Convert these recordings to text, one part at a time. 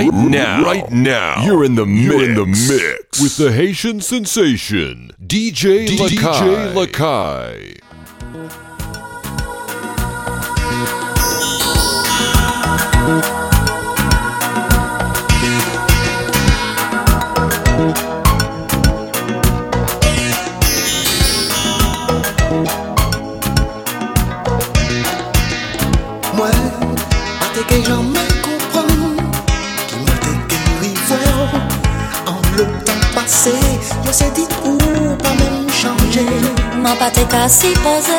Right mm-hmm. now, right now, you're in the you're in the mix. With the Haitian sensation, DJ Lakai. DJ Lakai. Pa te ka si pose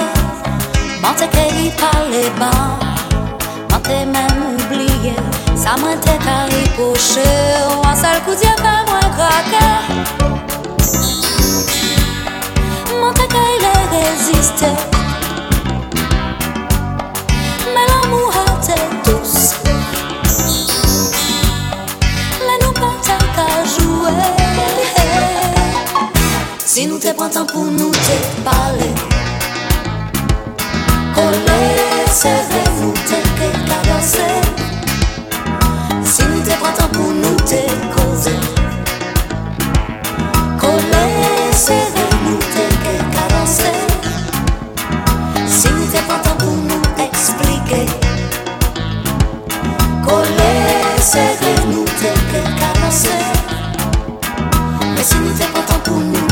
Man te ke pale ban te men oubliye Sa mwen te ka ripoche An sal kou diye fe mwen krake te reziste Men l'amou a te tous Si nous te prenons pour nous te parler, coller, serrer, nous te cadencer. Si nous te prenons pour nous te causer, coller, serrer, nous te cadencer. Si nous te prenons pour nous expliquer, coller, serrer, nous te cadencer. Mais si nous te prenons pour nous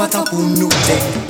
nous te parler. Coller,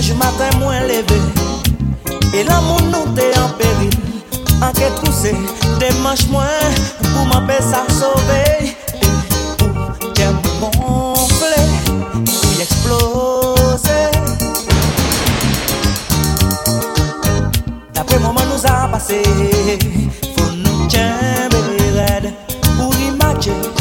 Dimanche matin, moi levé. Et l'amour nous t'est en péril. En quête poussé, dimanche moi Pour ma paix s'assauver Et pour gonflé Pour y exploser D'après moment nous a passé. Faut nous tiens Pour y marcher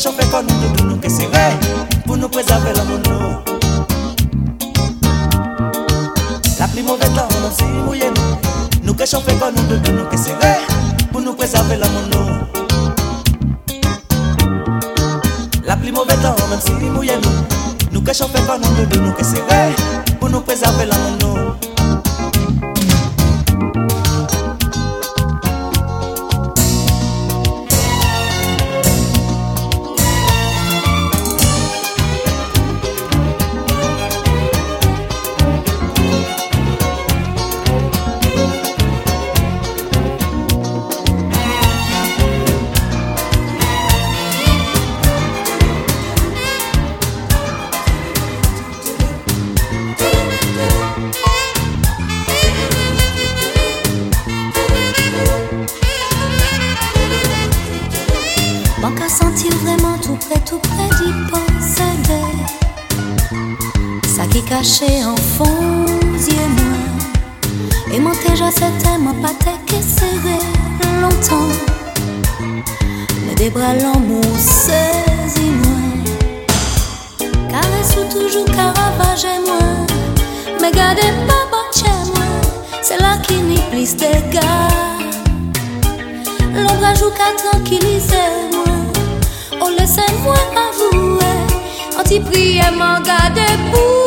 Rechope kon nou nou nou ke se ve Pou nou prezave la moun nou La pli mouve tan nou si mouye nou Nou rechope kon nou nou nou ke se ve Pou nou prezave la moun nou La pli mouve tan nou si mouye nou Nou rechope kon nou nou nou ke se ve Pou nou prezave la moun nou Si priye man gade pou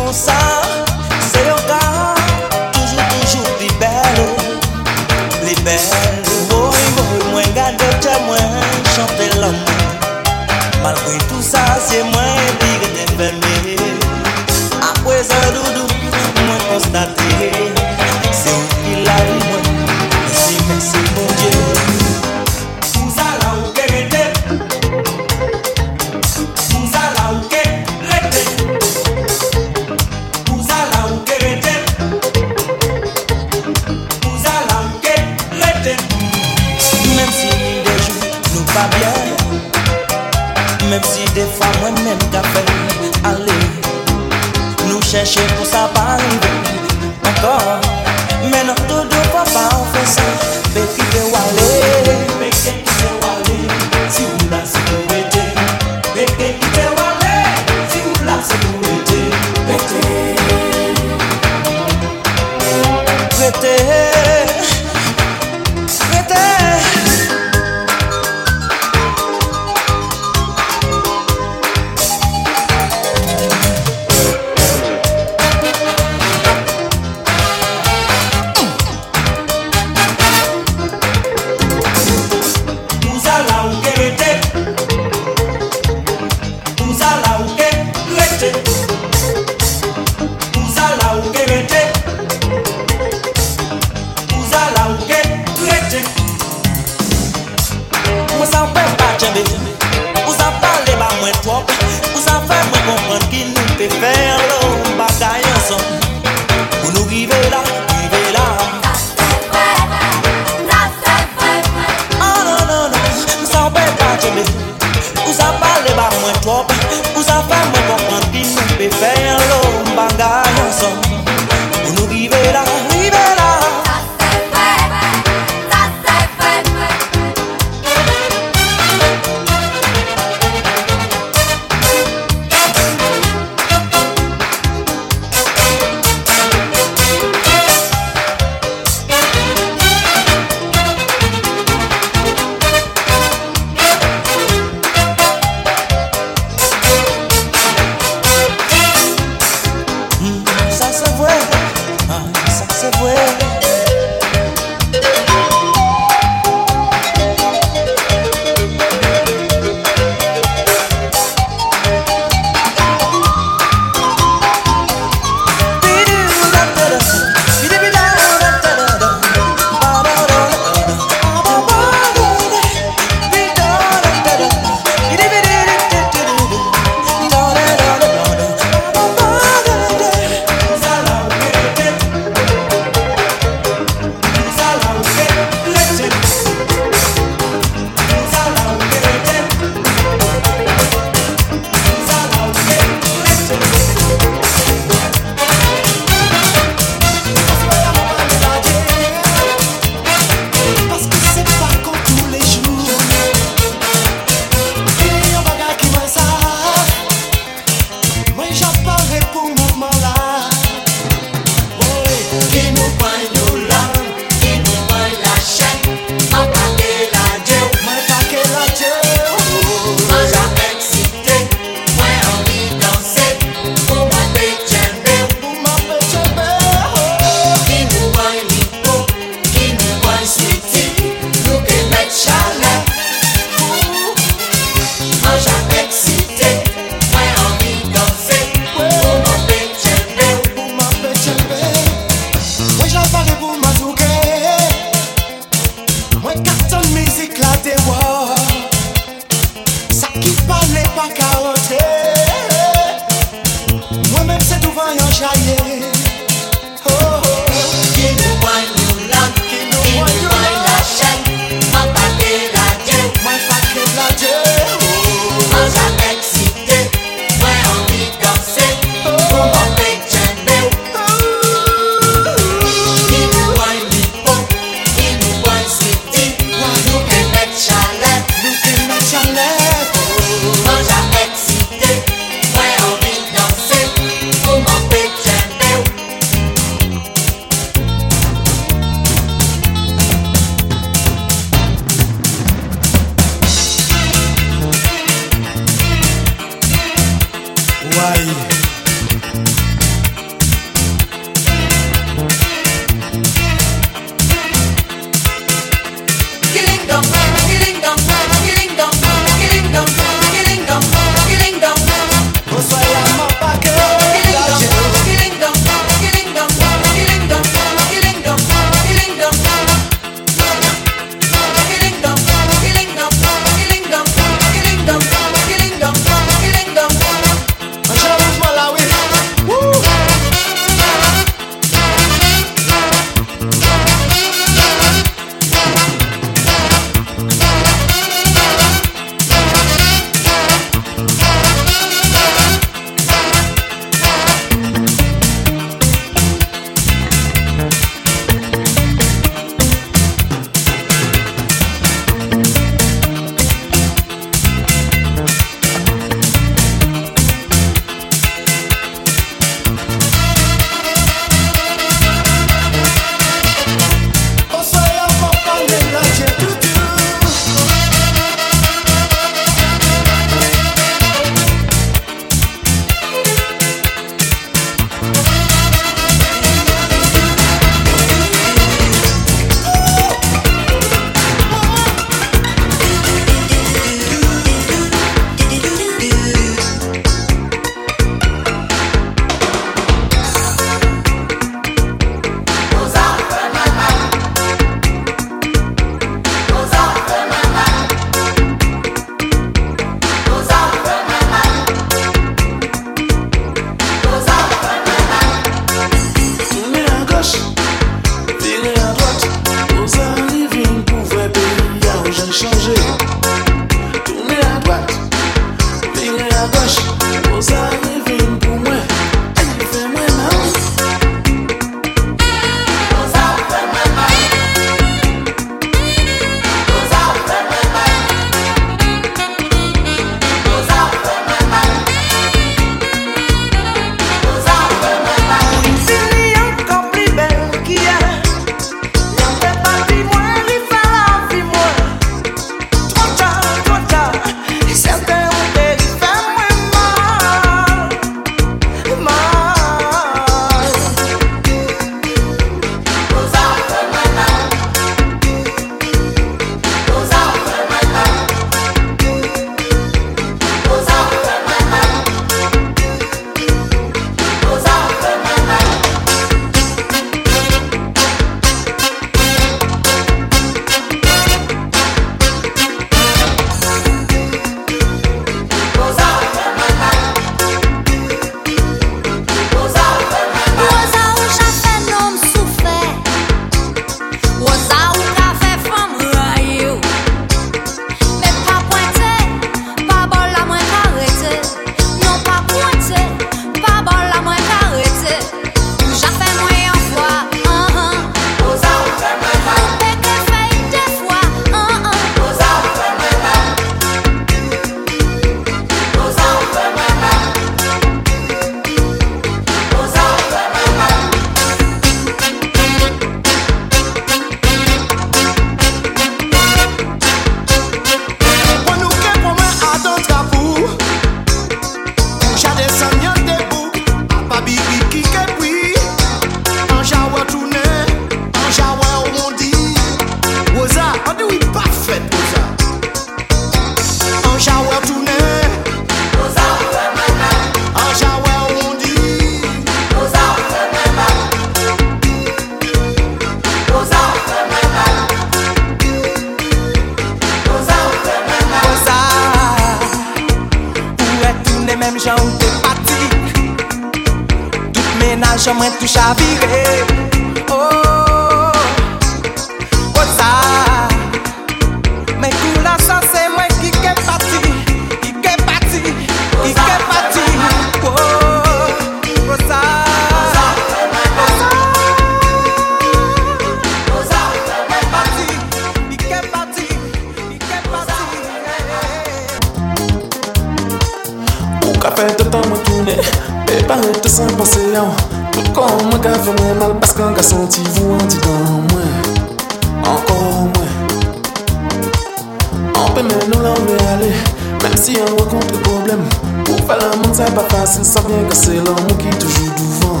Pour faire l'amour, c'est pas facile, ça vient que c'est l'amour qui toujours douvant.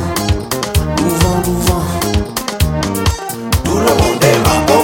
Douvant, douvant. Tout le monde est ma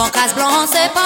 Bancas blancs, c'est pas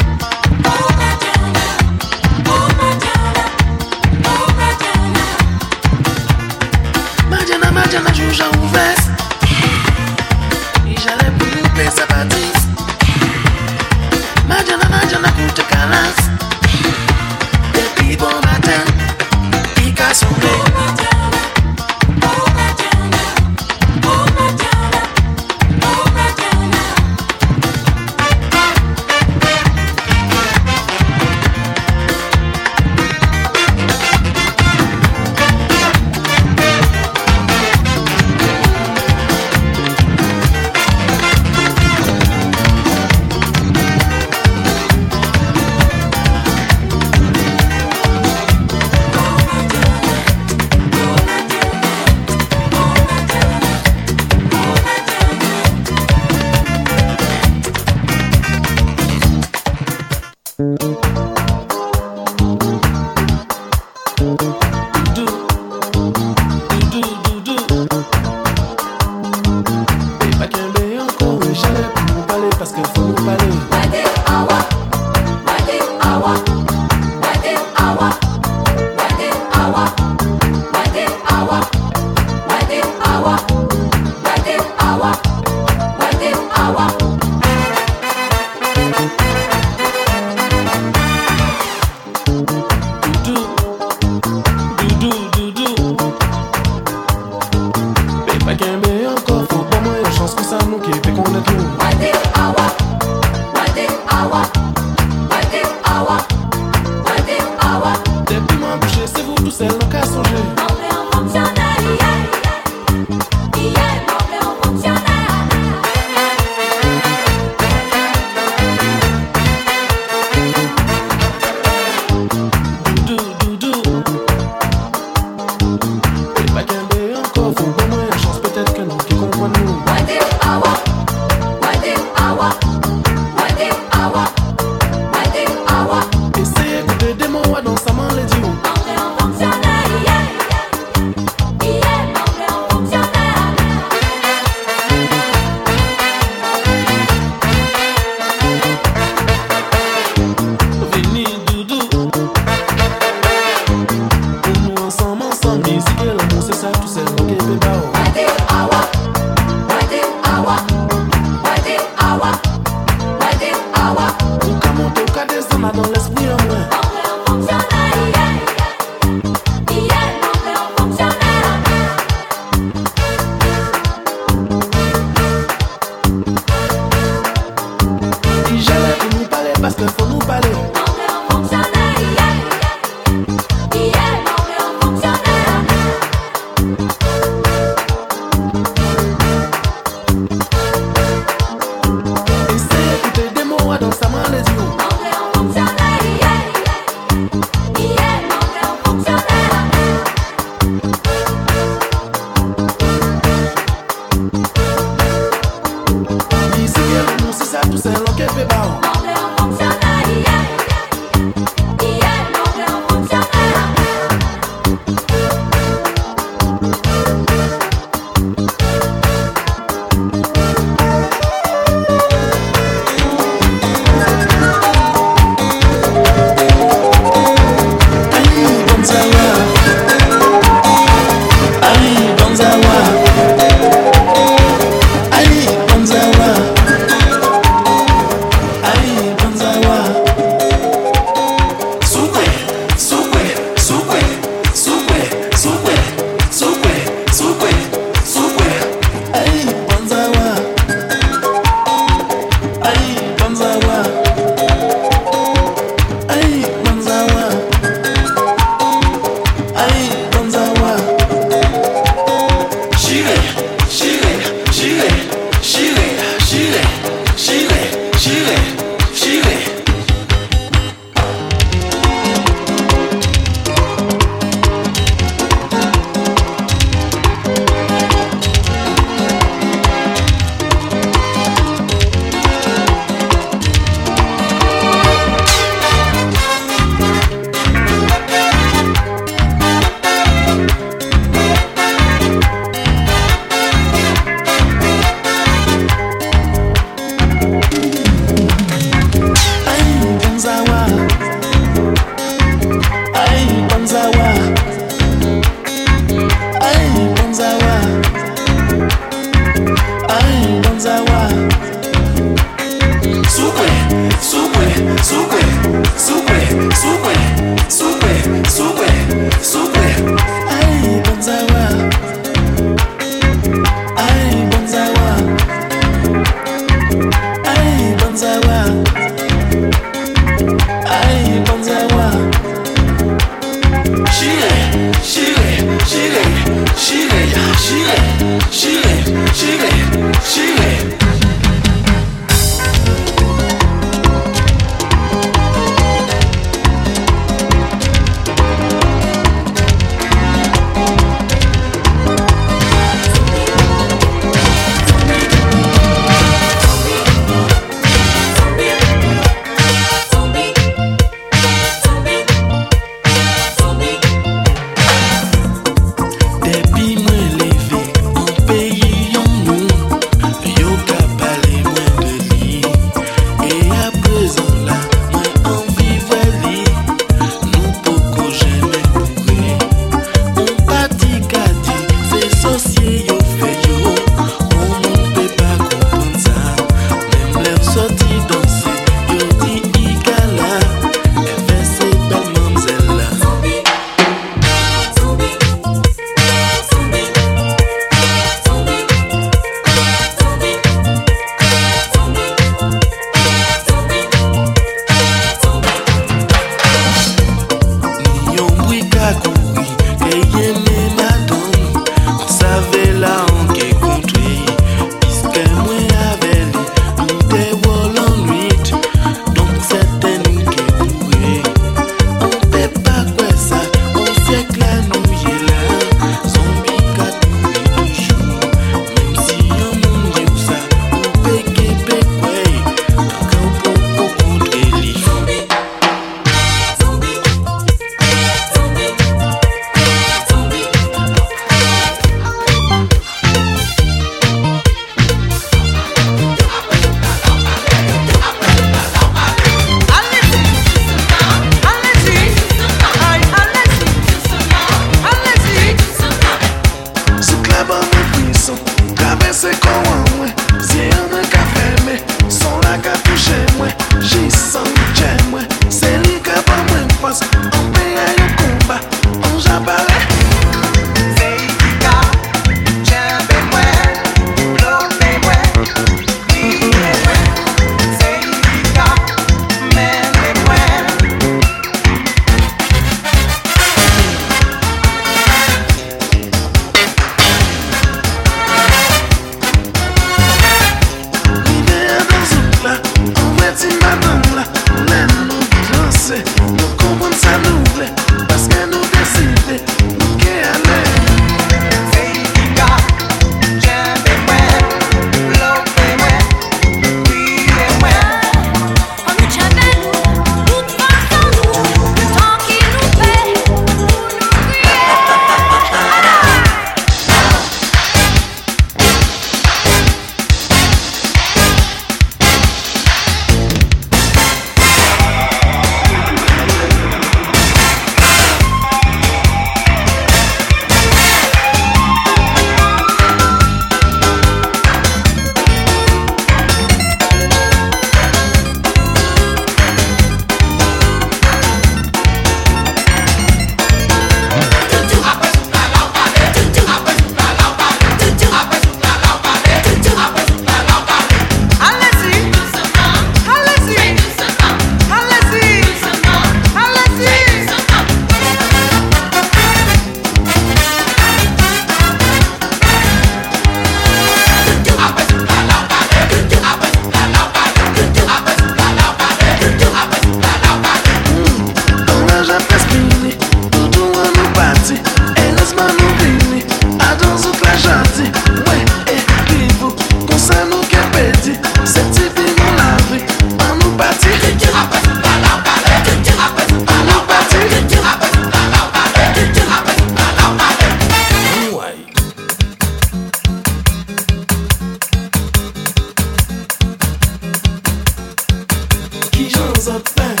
up a.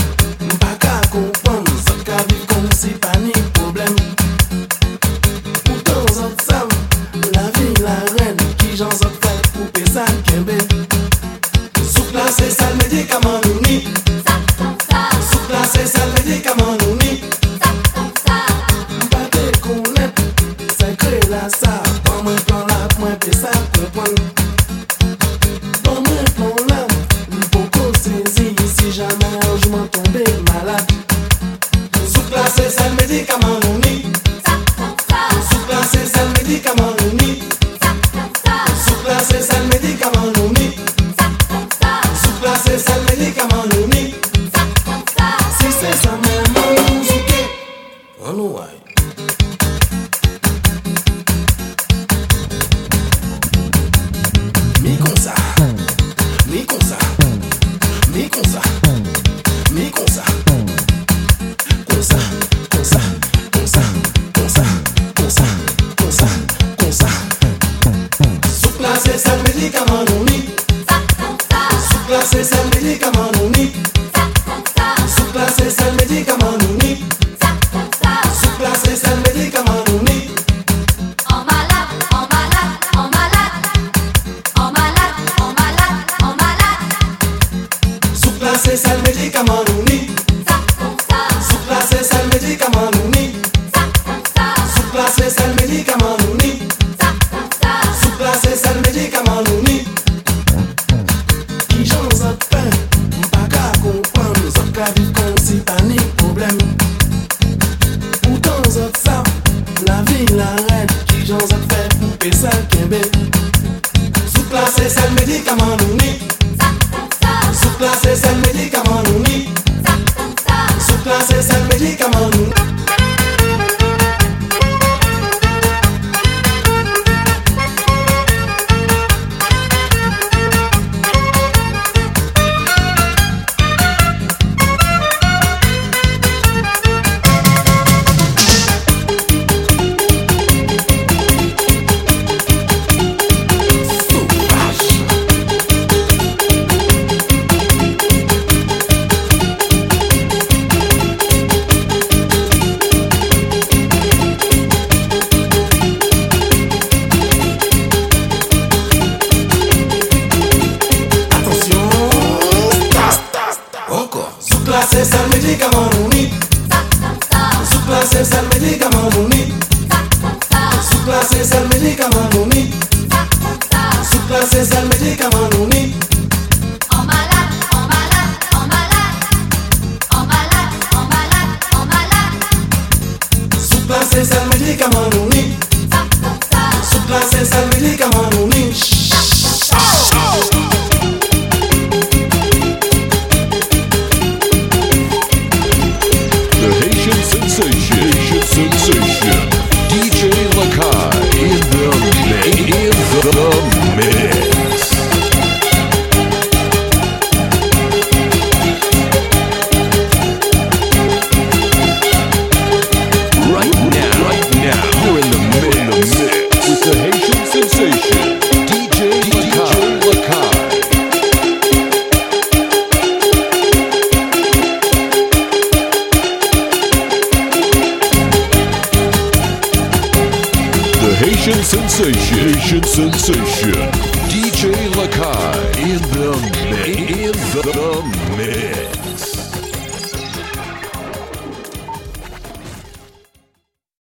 say it's a medicament.